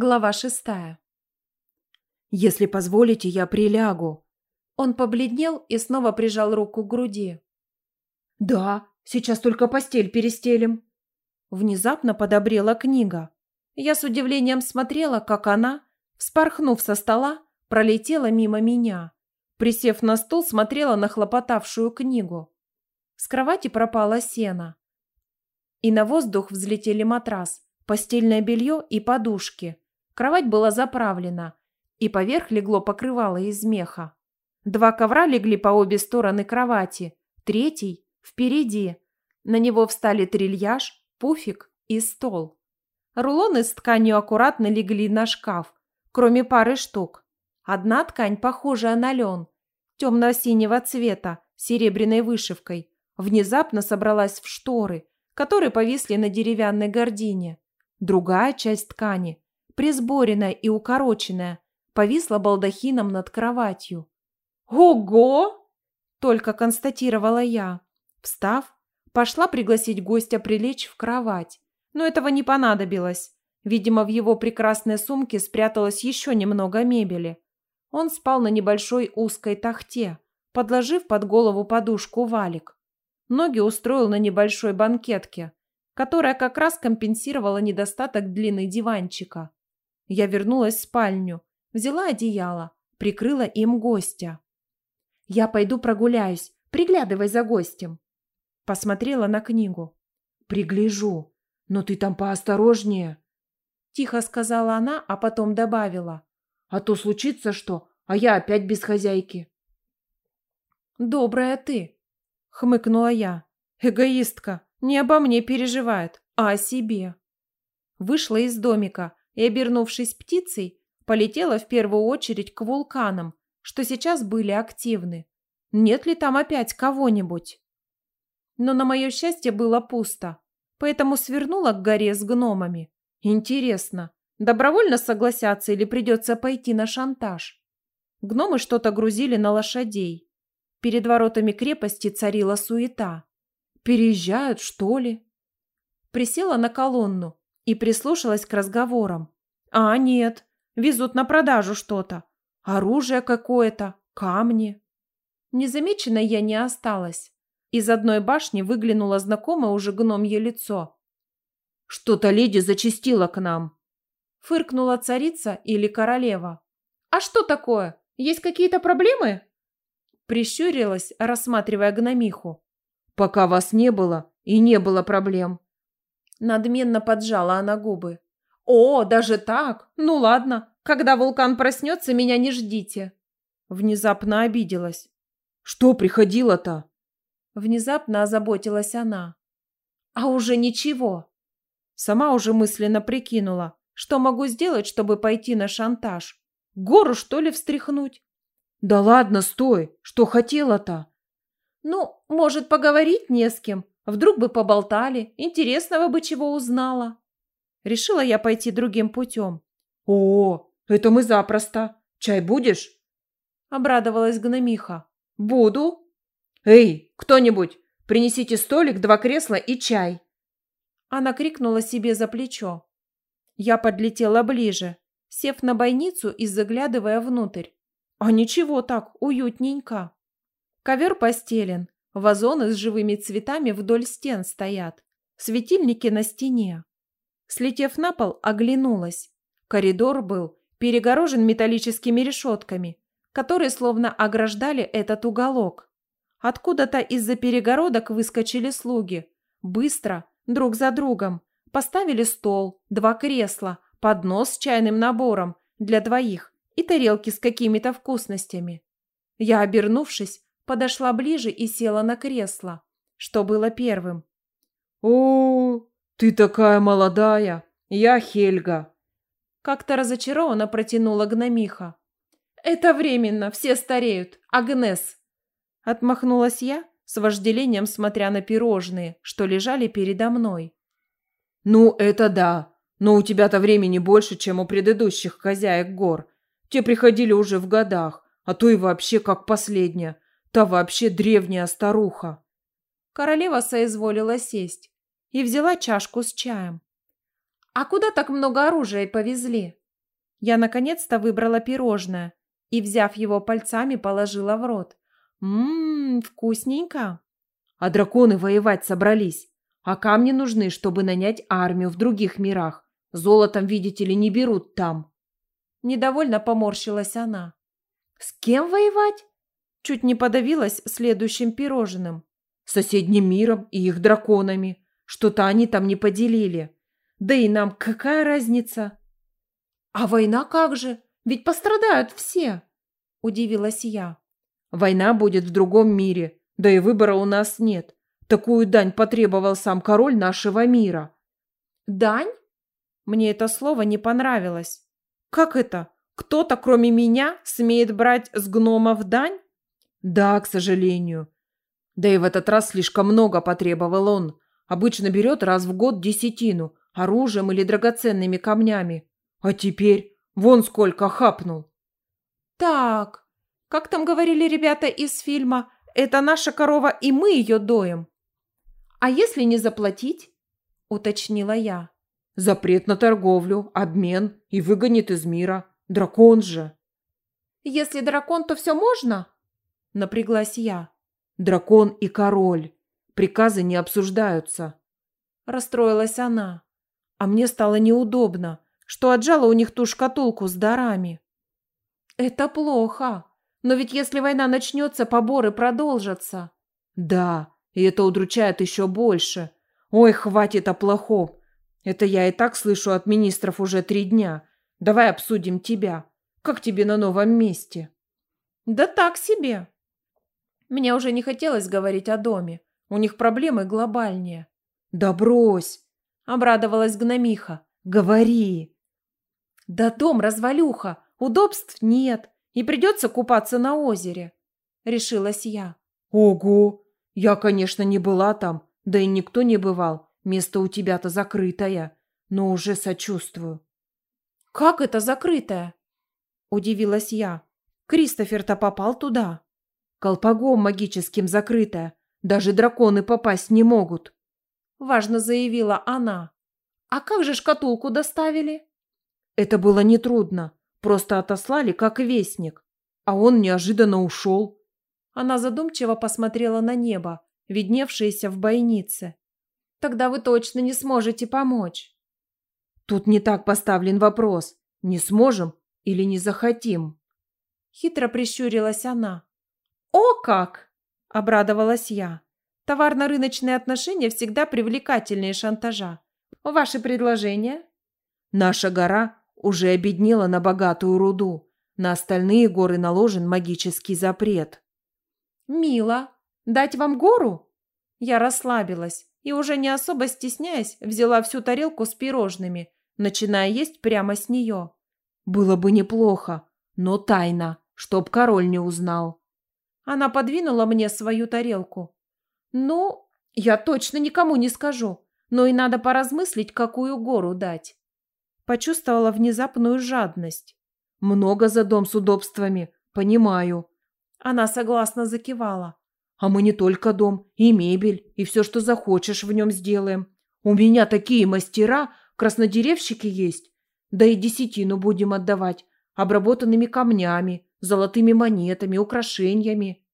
Глава шестая. «Если позволите, я прилягу». Он побледнел и снова прижал руку к груди. «Да, сейчас только постель перестелим». Внезапно подобрела книга. Я с удивлением смотрела, как она, вспорхнув со стола, пролетела мимо меня. Присев на стул, смотрела на хлопотавшую книгу. С кровати пропала сена. И на воздух взлетели матрас, постельное белье и подушки – Кровать была заправлена, и поверх легло покрывало из меха. Два ковра легли по обе стороны кровати, третий – впереди. На него встали трильяж, пуфик и стол. Рулоны с тканью аккуратно легли на шкаф, кроме пары штук. Одна ткань, похожая на лен, темно-синего цвета, серебряной вышивкой, внезапно собралась в шторы, которые повисли на деревянной гордине. Другая часть ткани присборенная и укороченная, повисла балдахином над кроватью. «Ого!» – только констатировала я. Встав, пошла пригласить гостя прилечь в кровать. Но этого не понадобилось. Видимо, в его прекрасной сумке спряталось еще немного мебели. Он спал на небольшой узкой тахте, подложив под голову подушку валик. Ноги устроил на небольшой банкетке, которая как раз компенсировала недостаток длины диванчика. Я вернулась в спальню, взяла одеяло, прикрыла им гостя. «Я пойду прогуляюсь, приглядывай за гостем». Посмотрела на книгу. «Пригляжу, но ты там поосторожнее», – тихо сказала она, а потом добавила. «А то случится что, а я опять без хозяйки». «Добрая ты», – хмыкнула я. «Эгоистка, не обо мне переживает, а о себе». Вышла из домика, и, обернувшись птицей, полетела в первую очередь к вулканам, что сейчас были активны. Нет ли там опять кого-нибудь? Но на мое счастье было пусто, поэтому свернула к горе с гномами. Интересно, добровольно согласятся или придется пойти на шантаж? Гномы что-то грузили на лошадей. Перед воротами крепости царила суета. Переезжают, что ли? Присела на колонну, и прислушалась к разговорам. А нет, везут на продажу что-то. Оружие какое-то, камни. Незамеченной я не осталась. Из одной башни выглянуло знакомое уже гномье лицо. «Что-то леди зачастила к нам», — фыркнула царица или королева. «А что такое? Есть какие-то проблемы?» Прищурилась, рассматривая гномиху. «Пока вас не было, и не было проблем. Надменно поджала она губы. «О, даже так? Ну ладно. Когда вулкан проснется, меня не ждите». Внезапно обиделась. «Что приходило-то?» Внезапно озаботилась она. «А уже ничего». Сама уже мысленно прикинула, что могу сделать, чтобы пойти на шантаж. Гору, что ли, встряхнуть? «Да ладно, стой! Что хотела-то?» «Ну, может, поговорить не с кем, Вдруг бы поболтали, интересного бы чего узнала. Решила я пойти другим путем. «О, это мы запросто. Чай будешь?» Обрадовалась гномиха. «Буду». «Эй, кто-нибудь, принесите столик, два кресла и чай». Она крикнула себе за плечо. Я подлетела ближе, сев на бойницу и заглядывая внутрь. А ничего так, уютненько. Ковер постелен, Вазоны с живыми цветами вдоль стен стоят. Светильники на стене. Слетев на пол, оглянулась. Коридор был перегорожен металлическими решетками, которые словно ограждали этот уголок. Откуда-то из-за перегородок выскочили слуги. Быстро, друг за другом, поставили стол, два кресла, поднос с чайным набором для двоих и тарелки с какими-то вкусностями. Я, обернувшись, подошла ближе и села на кресло, что было первым. «О, ты такая молодая! Я Хельга!» Как-то разочарованно протянула гномиха. «Это временно, все стареют. Агнес!» Отмахнулась я, с вожделением смотря на пирожные, что лежали передо мной. «Ну, это да. Но у тебя-то времени больше, чем у предыдущих хозяек гор. Те приходили уже в годах, а то и вообще как последняя. Та вообще древняя старуха. Королева соизволила сесть и взяла чашку с чаем. «А куда так много оружия повезли?» Я наконец-то выбрала пирожное и, взяв его пальцами, положила в рот. Ммм, вкусненько. А драконы воевать собрались. А камни нужны, чтобы нанять армию в других мирах. Золотом, видите ли, не берут там. Недовольно поморщилась она. С кем воевать? Чуть не подавилась следующим пирожным. Соседним миром и их драконами. Что-то они там не поделили. Да и нам какая разница? А война как же? Ведь пострадают все. Удивилась я. Война будет в другом мире. Да и выбора у нас нет. Такую дань потребовал сам король нашего мира. Дань? Мне это слово не понравилось. Как это? Кто-то, кроме меня, смеет брать с гномов дань? Да, к сожалению. Да и в этот раз слишком много потребовал он. Обычно берет раз в год десятину, оружием или драгоценными камнями. А теперь вон сколько хапнул. Так, как там говорили ребята из фильма, это наша корова, и мы ее доем. А если не заплатить? Уточнила я. Запрет на торговлю, обмен и выгонит из мира. Дракон же. Если дракон, то все можно? Напряглась я. Дракон и король. Приказы не обсуждаются. Расстроилась она. А мне стало неудобно, что отжала у них ту шкатулку с дарами. Это плохо. Но ведь если война начнется, поборы продолжатся. Да, и это удручает еще больше. Ой, хватит о плохом. Это я и так слышу от министров уже три дня. Давай обсудим тебя. Как тебе на новом месте? Да так себе. Мне уже не хотелось говорить о доме. У них проблемы глобальнее. Да брось, обрадовалась гномиха. Говори. Да дом развалюха, удобств нет, и придется купаться на озере, решилась я. Ого, я, конечно, не была там, да и никто не бывал. Место у тебя-то закрытое, но уже сочувствую. Как это закрытое? Удивилась я. Кристофер-то попал туда. Колпаком магическим закрытое. Даже драконы попасть не могут. Важно заявила она. А как же шкатулку доставили? Это было нетрудно. Просто отослали, как вестник. А он неожиданно ушел. Она задумчиво посмотрела на небо, видневшееся в бойнице. Тогда вы точно не сможете помочь. Тут не так поставлен вопрос. Не сможем или не захотим? Хитро прищурилась она. О как! Обрадовалась я. Товарно-рыночные отношения всегда привлекательнее шантажа. Ваши предложения? Наша гора уже обеднела на богатую руду. На остальные горы наложен магический запрет. Мило. Дать вам гору? Я расслабилась и уже не особо стесняясь, взяла всю тарелку с пирожными, начиная есть прямо с нее. Было бы неплохо, но тайна, чтоб король не узнал. Она подвинула мне свою тарелку. Ну, я точно никому не скажу, но и надо поразмыслить, какую гору дать. Почувствовала внезапную жадность. Много за дом с удобствами, понимаю. Она согласно закивала. А мы не только дом, и мебель, и все, что захочешь, в нем сделаем. У меня такие мастера, краснодеревщики есть. Да и десятину будем отдавать, обработанными камнями, золотыми монетами, украшениями.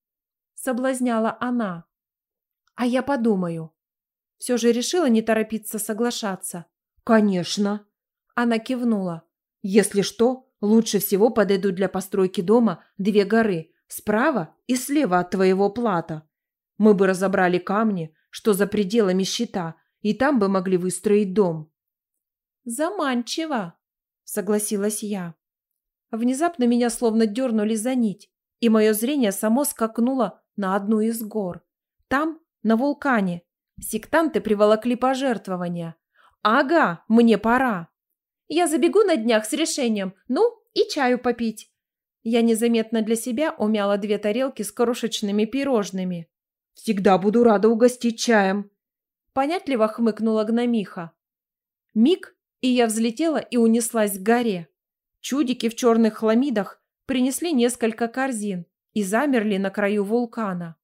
Соблазняла она. А я подумаю. Все же решила не торопиться соглашаться. Конечно. Она кивнула. Если что, лучше всего подойдут для постройки дома две горы, Справа и слева от твоего плата. Мы бы разобрали камни, что за пределами щита, и там бы могли выстроить дом. Заманчиво, согласилась я. Внезапно меня словно дернули за нить, и мое зрение само скакнуло на одну из гор. Там, на вулкане, сектанты приволокли пожертвования. Ага, мне пора. Я забегу на днях с решением, ну, и чаю попить. Я незаметно для себя умяла две тарелки с крошечными пирожными. «Всегда буду рада угостить чаем», – понятливо хмыкнула гномиха. Миг, и я взлетела и унеслась к горе. Чудики в черных хламидах принесли несколько корзин и замерли на краю вулкана.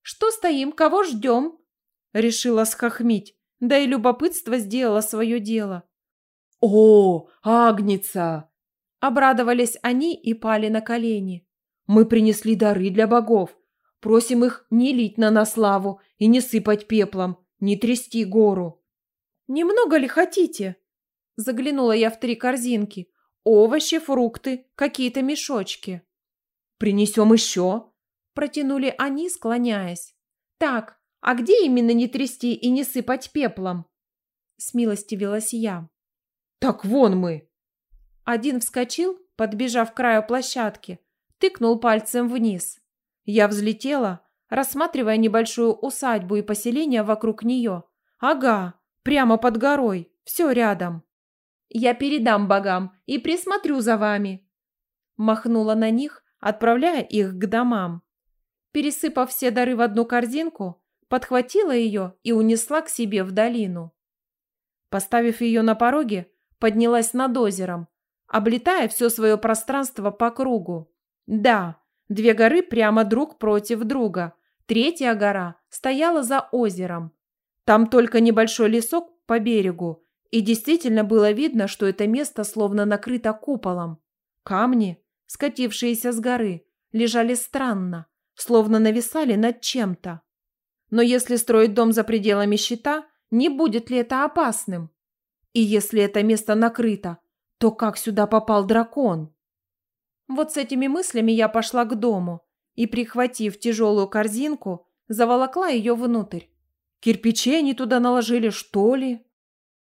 «Что стоим, кого ждем?» – решила схохмить, да и любопытство сделало свое дело. «О, Агница!» Обрадовались они и пали на колени. Мы принесли дары для богов. Просим их не лить на нас славу и не сыпать пеплом, не трясти гору. «Немного ли хотите?» Заглянула я в три корзинки. Овощи, фрукты, какие-то мешочки. «Принесем еще?» Протянули они, склоняясь. «Так, а где именно не трясти и не сыпать пеплом?» Смилостивилась я. «Так вон мы!» Один вскочил, подбежав к краю площадки, тыкнул пальцем вниз. Я взлетела, рассматривая небольшую усадьбу и поселение вокруг нее. Ага, прямо под горой, все рядом. Я передам богам и присмотрю за вами. Махнула на них, отправляя их к домам. Пересыпав все дары в одну корзинку, подхватила ее и унесла к себе в долину. Поставив ее на пороге, поднялась над озером, облетая все свое пространство по кругу. Да, две горы прямо друг против друга. Третья гора стояла за озером. Там только небольшой лесок по берегу, и действительно было видно, что это место словно накрыто куполом. Камни, скатившиеся с горы, лежали странно, словно нависали над чем-то. Но если строить дом за пределами щита, не будет ли это опасным? И если это место накрыто, то как сюда попал дракон? Вот с этими мыслями я пошла к дому и, прихватив тяжелую корзинку, заволокла ее внутрь. Кирпичей они туда наложили, что ли?